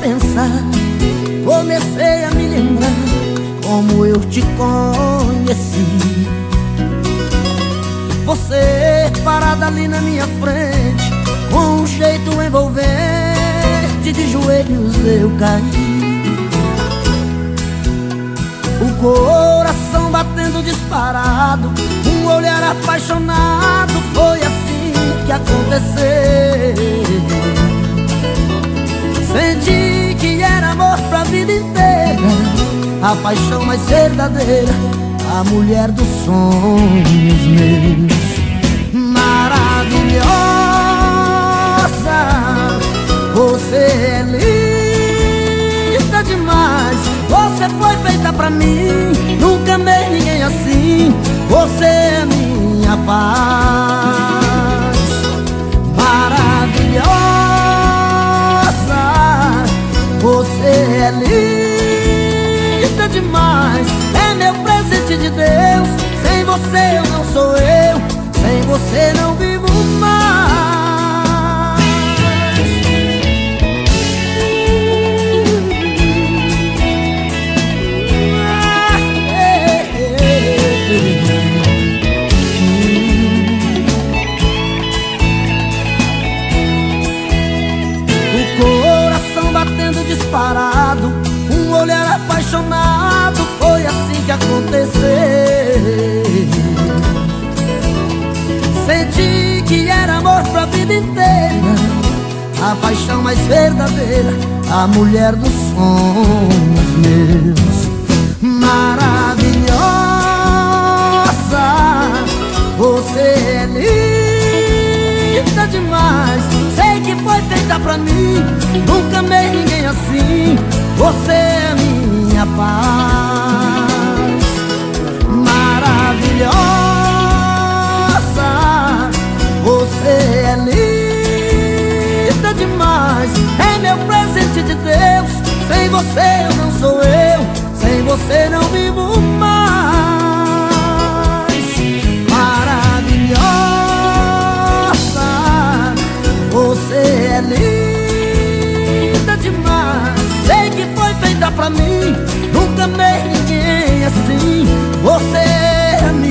pensar. Comecei a me lembrar Como eu te conheci. Você parada ali na minha frente Com um jeito envolvente De joelhos eu caí. O coração batendo disparado Um olhar apaixonado Foi assim. A paixão mais verdadeira, a mulher dos sonhos meus. Maravilhosa, você é linda demais. Você foi feita pra mim, nunca amei ninguém assim. Demais. É meu presente de Deus. Sem você eu não sou eu. Sem você não vivo aconteceu Senti que era amor pra vida inteira A paixão mais verdadeira A mulher dos sonhos meus. Maravilhosa Você é linda demais. Sei que foi feita pra mim Nunca amei ninguém assim. Você é minha paz você eu não sou eu. Sem você não vivo mais. Maravilhosa Você é linda demais. Sei que foi feita pra mim Nunca amei ninguém assim. Você é minha